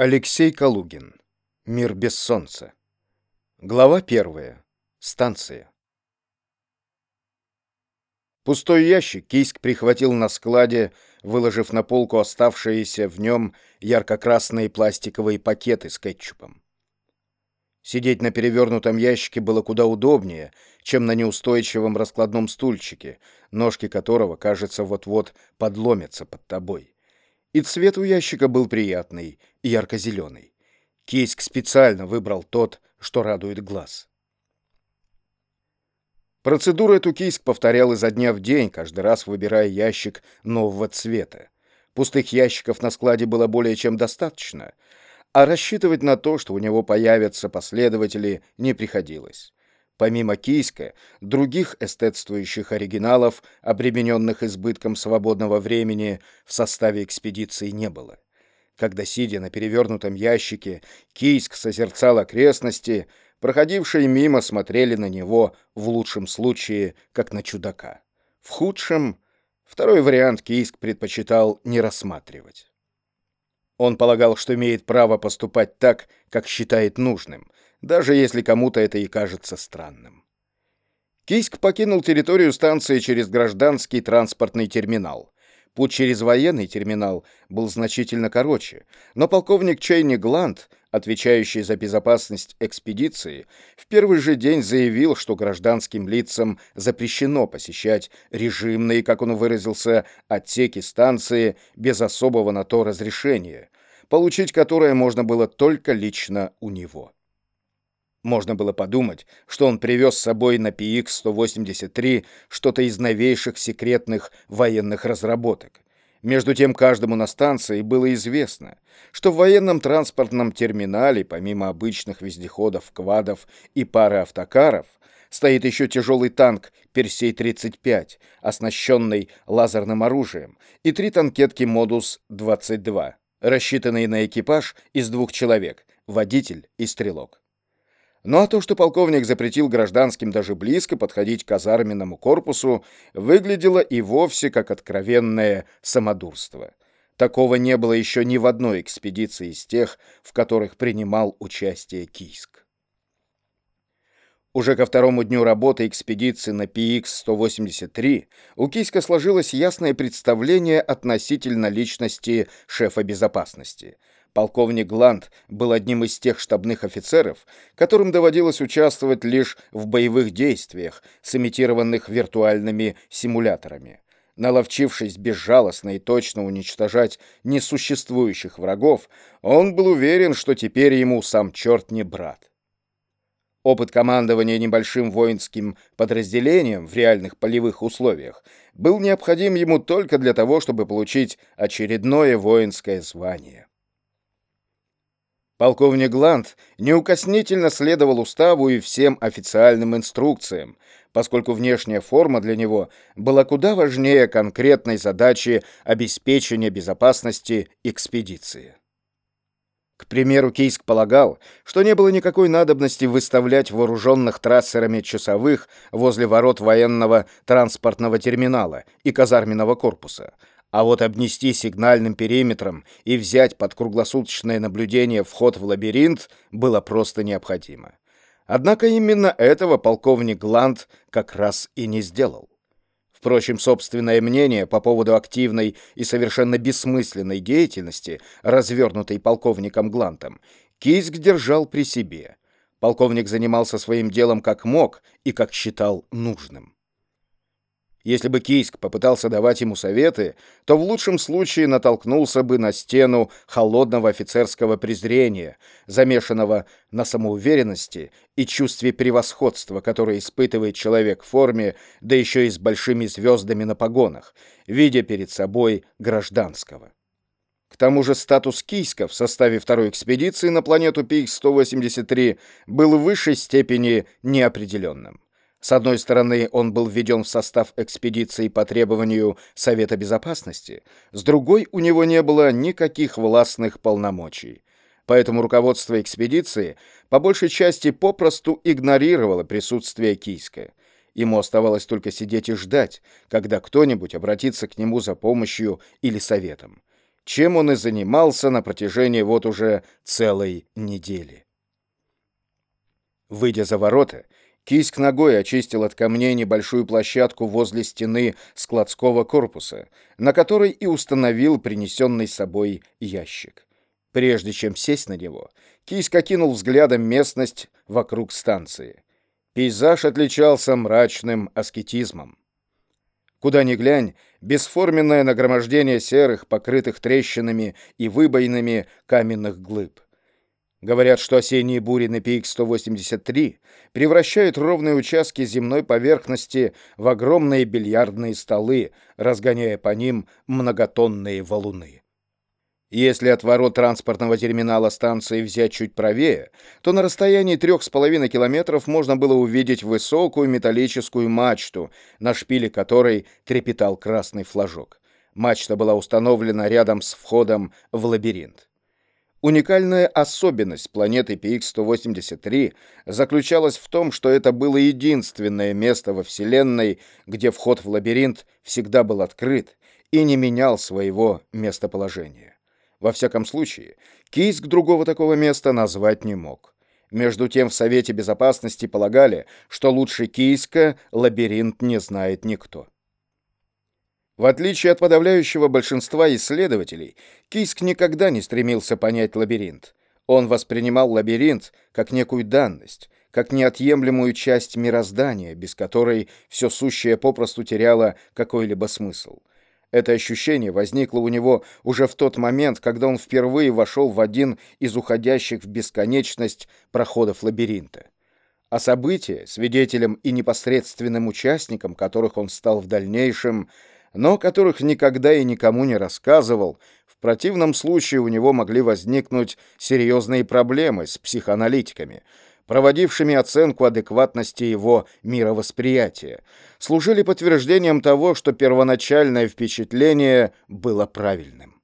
Алексей Калугин. Мир без солнца. Глава первая. Станция. Пустой ящик Кийск прихватил на складе, выложив на полку оставшиеся в нем ярко-красные пластиковые пакеты с кетчупом. Сидеть на перевернутом ящике было куда удобнее, чем на неустойчивом раскладном стульчике, ножки которого, кажется, вот-вот подломятся под тобой. И цвет у ящика был приятный, ярко-зеленый. Кейск специально выбрал тот, что радует глаз. Процедуру эту Кийск повторял изо дня в день, каждый раз выбирая ящик нового цвета. Пустых ящиков на складе было более чем достаточно, а рассчитывать на то, что у него появятся последователи, не приходилось. Помимо Кийска, других эстетствующих оригиналов, обремененных избытком свободного времени, в составе экспедиции не было. Когда, сидя на перевернутом ящике, Кийск созерцал окрестности, проходившие мимо смотрели на него, в лучшем случае, как на чудака. В худшем, второй вариант Кийск предпочитал не рассматривать. Он полагал, что имеет право поступать так, как считает нужным, даже если кому-то это и кажется странным. Кийск покинул территорию станции через гражданский транспортный терминал. Путь через военный терминал был значительно короче, но полковник Чейни Гланд, отвечающий за безопасность экспедиции, в первый же день заявил, что гражданским лицам запрещено посещать режимные, как он выразился, отсеки станции без особого на то разрешения, получить которое можно было только лично у него. Можно было подумать, что он привез с собой на PX-183 что-то из новейших секретных военных разработок. Между тем, каждому на станции было известно, что в военном транспортном терминале, помимо обычных вездеходов, квадов и пары автокаров, стоит еще тяжелый танк «Персей-35», оснащенный лазерным оружием, и три танкетки «Модус-22», рассчитанные на экипаж из двух человек, водитель и стрелок. Ну а то, что полковник запретил гражданским даже близко подходить к казарменному корпусу, выглядело и вовсе как откровенное самодурство. Такого не было еще ни в одной экспедиции из тех, в которых принимал участие Кийск. Уже ко второму дню работы экспедиции на PX-183 у Кийска сложилось ясное представление относительно личности шефа безопасности — Полковник Гланд был одним из тех штабных офицеров, которым доводилось участвовать лишь в боевых действиях, сымитированных виртуальными симуляторами. Наловчившись безжалостно и точно уничтожать несуществующих врагов, он был уверен, что теперь ему сам черт не брат. Опыт командования небольшим воинским подразделением в реальных полевых условиях был необходим ему только для того, чтобы получить очередное воинское звание. Полковник Гланд неукоснительно следовал уставу и всем официальным инструкциям, поскольку внешняя форма для него была куда важнее конкретной задачи обеспечения безопасности экспедиции. К примеру, Кейск полагал, что не было никакой надобности выставлять вооруженных трассерами часовых возле ворот военного транспортного терминала и казарменного корпуса, а вот обнести сигнальным периметром и взять под круглосуточное наблюдение вход в лабиринт было просто необходимо. Однако именно этого полковник Гланд как раз и не сделал. Впрочем, собственное мнение по поводу активной и совершенно бессмысленной деятельности, развернутой полковником Глантом, Кийск держал при себе. Полковник занимался своим делом как мог и как считал нужным. Если бы Кийск попытался давать ему советы, то в лучшем случае натолкнулся бы на стену холодного офицерского презрения, замешанного на самоуверенности и чувстве превосходства, которое испытывает человек в форме, да еще и с большими звездами на погонах, видя перед собой гражданского. К тому же статус Кийска в составе второй экспедиции на планету Пикс-183 был в высшей степени неопределенным. С одной стороны, он был введен в состав экспедиции по требованию Совета Безопасности, с другой, у него не было никаких властных полномочий. Поэтому руководство экспедиции по большей части попросту игнорировало присутствие Кийска. Ему оставалось только сидеть и ждать, когда кто-нибудь обратится к нему за помощью или советом. чем он и занимался на протяжении вот уже целой недели. Выйдя за ворота, Киськ ногой очистил от камней небольшую площадку возле стены складского корпуса, на которой и установил принесенный с собой ящик. Прежде чем сесть на него, Киськ окинул взглядом местность вокруг станции. Пейзаж отличался мрачным аскетизмом. Куда ни глянь, бесформенное нагромождение серых, покрытых трещинами и выбоинами каменных глыб. Говорят, что осенние бури на ПИК-183 превращают ровные участки земной поверхности в огромные бильярдные столы, разгоняя по ним многотонные валуны. Если от ворот транспортного терминала станции взять чуть правее, то на расстоянии трех с половиной километров можно было увидеть высокую металлическую мачту, на шпиле которой трепетал красный флажок. Мачта была установлена рядом с входом в лабиринт. Уникальная особенность планеты PX-183 заключалась в том, что это было единственное место во Вселенной, где вход в лабиринт всегда был открыт и не менял своего местоположения. Во всяком случае, Кийск другого такого места назвать не мог. Между тем в Совете Безопасности полагали, что лучше Кийска лабиринт не знает никто. В отличие от подавляющего большинства исследователей, Киск никогда не стремился понять лабиринт. Он воспринимал лабиринт как некую данность, как неотъемлемую часть мироздания, без которой все сущее попросту теряло какой-либо смысл. Это ощущение возникло у него уже в тот момент, когда он впервые вошел в один из уходящих в бесконечность проходов лабиринта. А события, свидетелем и непосредственным участником которых он стал в дальнейшем, но которых никогда и никому не рассказывал, в противном случае у него могли возникнуть серьезные проблемы с психоаналитиками, проводившими оценку адекватности его мировосприятия, служили подтверждением того, что первоначальное впечатление было правильным.